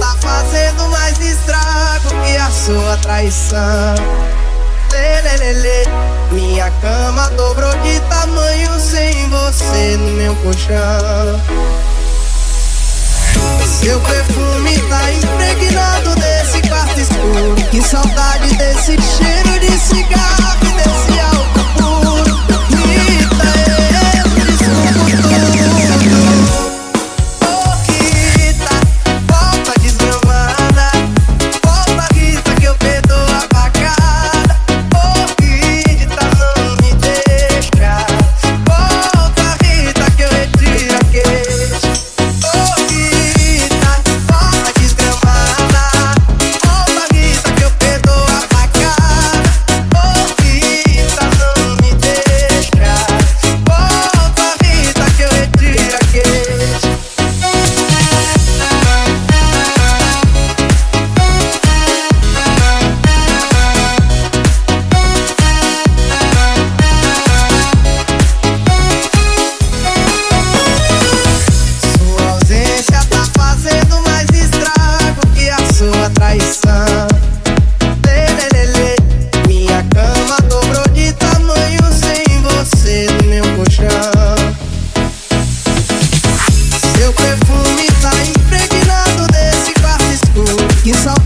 tá fazendo mais estrago que a sua traição. Lelelele, minha cama dobrou de tamanho sem você no meu colchão. Seu perfume tá impregnado desse quarto escuro. Que saudade Yes, I